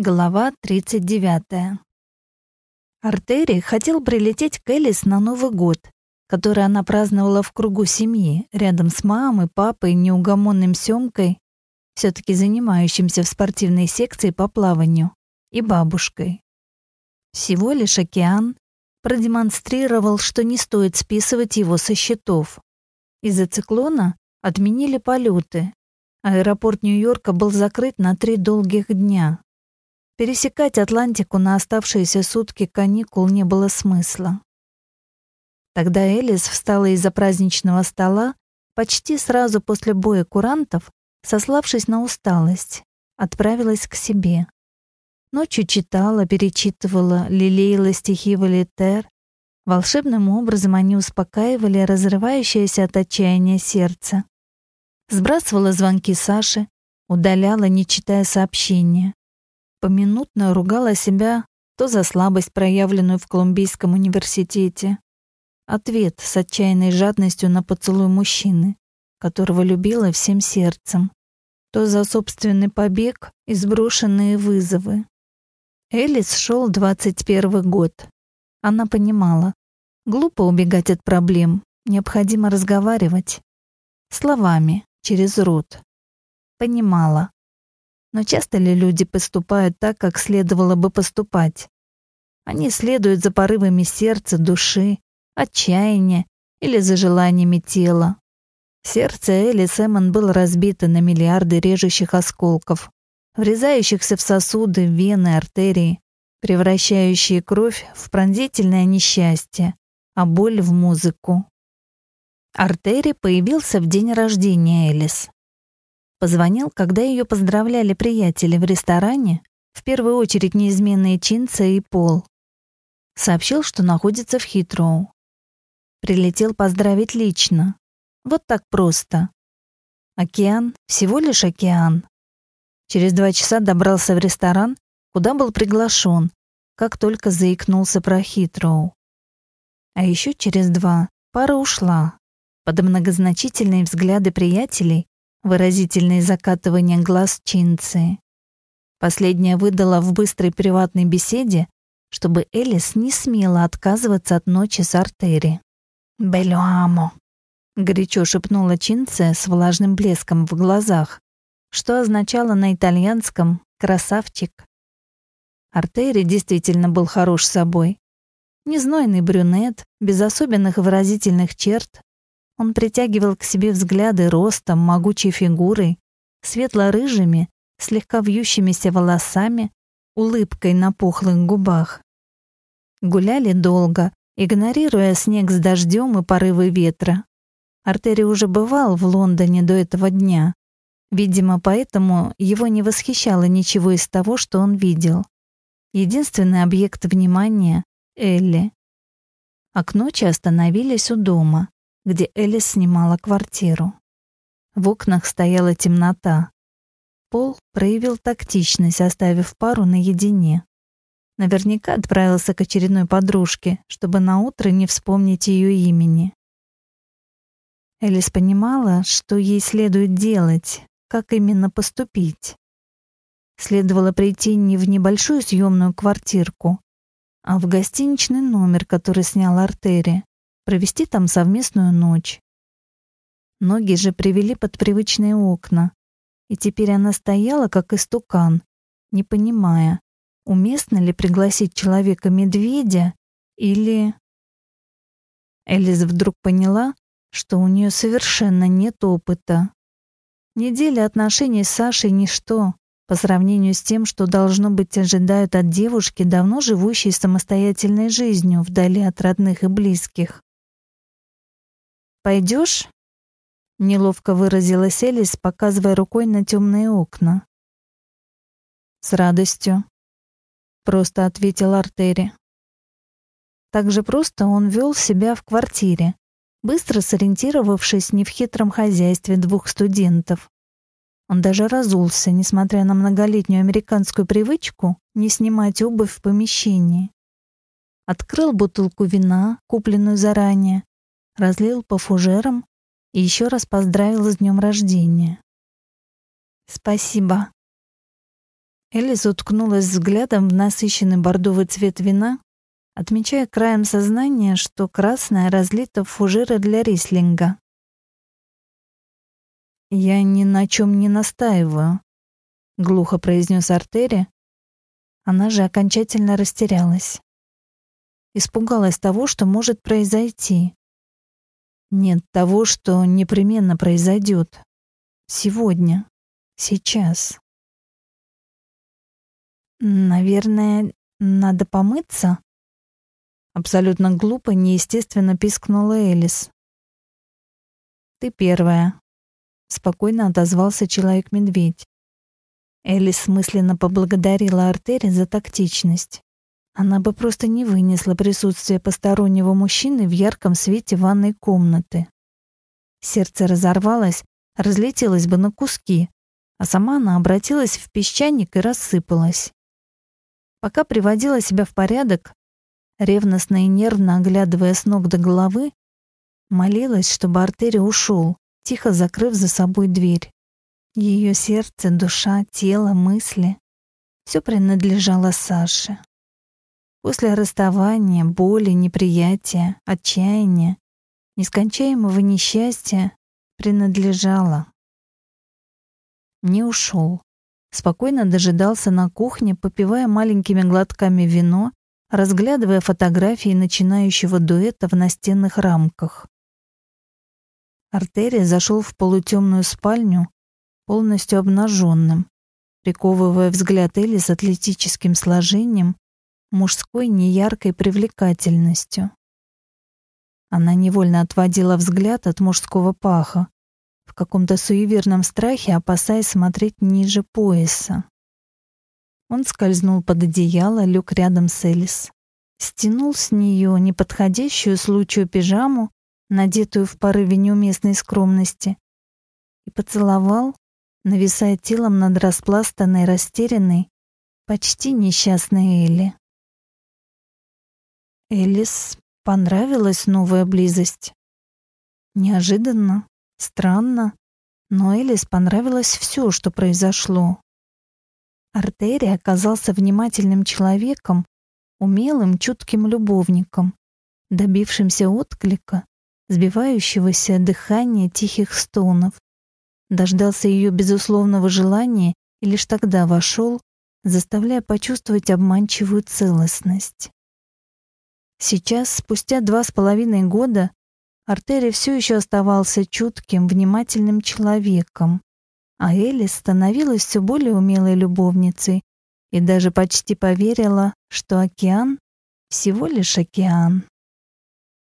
Глава 39. Артери хотел прилететь к Элис на Новый год, который она праздновала в кругу семьи, рядом с мамой, папой, неугомонным Сёмкой, все-таки занимающимся в спортивной секции по плаванию, и бабушкой. Всего лишь океан продемонстрировал, что не стоит списывать его со счетов. Из-за циклона отменили полеты. Аэропорт Нью-Йорка был закрыт на три долгих дня. Пересекать Атлантику на оставшиеся сутки каникул не было смысла. Тогда Элис встала из-за праздничного стола почти сразу после боя курантов, сославшись на усталость, отправилась к себе. Ночью читала, перечитывала, лелеяла стихи Валитер. Волшебным образом они успокаивали разрывающееся от отчаяния сердце. Сбрасывала звонки Саши, удаляла, не читая сообщения поминутно ругала себя то за слабость, проявленную в Колумбийском университете. Ответ с отчаянной жадностью на поцелуй мужчины, которого любила всем сердцем. То за собственный побег и сброшенные вызовы. Элис шел 21 год. Она понимала, глупо убегать от проблем, необходимо разговаривать. Словами, через рот. Понимала, но часто ли люди поступают так, как следовало бы поступать? Они следуют за порывами сердца, души, отчаяния или за желаниями тела. Сердце Элли Сэмон было разбито на миллиарды режущих осколков, врезающихся в сосуды, вены, артерии, превращающие кровь в пронзительное несчастье, а боль в музыку. Артери появился в день рождения Элис. Позвонил, когда ее поздравляли приятели в ресторане, в первую очередь неизменные Чинца и Пол. Сообщил, что находится в Хитроу. Прилетел поздравить лично. Вот так просто. Океан, всего лишь океан. Через два часа добрался в ресторан, куда был приглашен, как только заикнулся про Хитроу. А еще через два пара ушла. Под многозначительные взгляды приятелей выразительные закатывания глаз Чинцы. Последняя выдала в быстрой приватной беседе, чтобы Элис не смела отказываться от ночи с Артери. «Белюамо», — горячо шепнула Чинце с влажным блеском в глазах, что означало на итальянском «красавчик». Артери действительно был хорош собой. Незнойный брюнет, без особенных выразительных черт, он притягивал к себе взгляды ростом, могучей фигурой, светло-рыжими, слегка вьющимися волосами, улыбкой на пухлых губах. Гуляли долго, игнорируя снег с дождем и порывы ветра. Артери уже бывал в Лондоне до этого дня. Видимо, поэтому его не восхищало ничего из того, что он видел. Единственный объект внимания — Элли. А к остановились у дома где Элис снимала квартиру. В окнах стояла темнота. Пол проявил тактичность, оставив пару наедине. Наверняка отправился к очередной подружке, чтобы на утро не вспомнить ее имени. Элис понимала, что ей следует делать, как именно поступить. Следовало прийти не в небольшую съемную квартирку, а в гостиничный номер, который снял Артери провести там совместную ночь. Ноги же привели под привычные окна, и теперь она стояла как истукан, не понимая, уместно ли пригласить человека-медведя или... Элис вдруг поняла, что у нее совершенно нет опыта. Неделя отношений с Сашей — ничто по сравнению с тем, что, должно быть, ожидают от девушки, давно живущей самостоятельной жизнью вдали от родных и близких. Пойдешь? Неловко выразилась Элис, показывая рукой на темные окна. С радостью. Просто ответил Артери. Так же просто он вел себя в квартире, быстро сориентировавшись не в хитром хозяйстве двух студентов. Он даже разулся, несмотря на многолетнюю американскую привычку не снимать обувь в помещении. Открыл бутылку вина, купленную заранее, разлил по фужерам и еще раз поздравил с днем рождения. «Спасибо». Элис уткнулась взглядом в насыщенный бордовый цвет вина, отмечая краем сознания, что красное разлито в фужеры для рислинга. «Я ни на чем не настаиваю», — глухо произнес Артери. Она же окончательно растерялась. Испугалась того, что может произойти. Нет того, что непременно произойдет. Сегодня. Сейчас. Наверное, надо помыться? Абсолютно глупо, неестественно пискнула Элис. Ты первая. Спокойно отозвался человек-медведь. Элис мысленно поблагодарила Артери за тактичность. Она бы просто не вынесла присутствие постороннего мужчины в ярком свете ванной комнаты. Сердце разорвалось, разлетелось бы на куски, а сама она обратилась в песчаник и рассыпалась. Пока приводила себя в порядок, ревностно и нервно оглядывая с ног до головы, молилась, чтобы Артерий ушел, тихо закрыв за собой дверь. Ее сердце, душа, тело, мысли — все принадлежало Саше. После расставания, боли, неприятия, отчаяния, нескончаемого несчастья принадлежало. Не ушел спокойно дожидался на кухне, попивая маленькими глотками вино, разглядывая фотографии начинающего дуэта в настенных рамках. Артерия зашел в полутемную спальню, полностью обнаженным, приковывая взгляд Элли с атлетическим сложением, мужской неяркой привлекательностью. Она невольно отводила взгляд от мужского паха, в каком-то суеверном страхе, опасаясь смотреть ниже пояса. Он скользнул под одеяло, лег рядом с Элис. Стянул с нее неподходящую случаю пижаму, надетую в порыве неуместной скромности, и поцеловал, нависая телом над распластанной, растерянной, почти несчастной Элли. Элис понравилась новая близость. Неожиданно, Странно, но Элис понравилось все, что произошло. Артерий оказался внимательным человеком, умелым, чутким любовником, добившимся отклика, сбивающегося дыхания тихих стонов. Дождался ее безусловного желания и лишь тогда вошел, заставляя почувствовать обманчивую целостность. Сейчас, спустя два с половиной года, Артери все еще оставался чутким, внимательным человеком, а Элис становилась все более умелой любовницей и даже почти поверила, что океан всего лишь океан.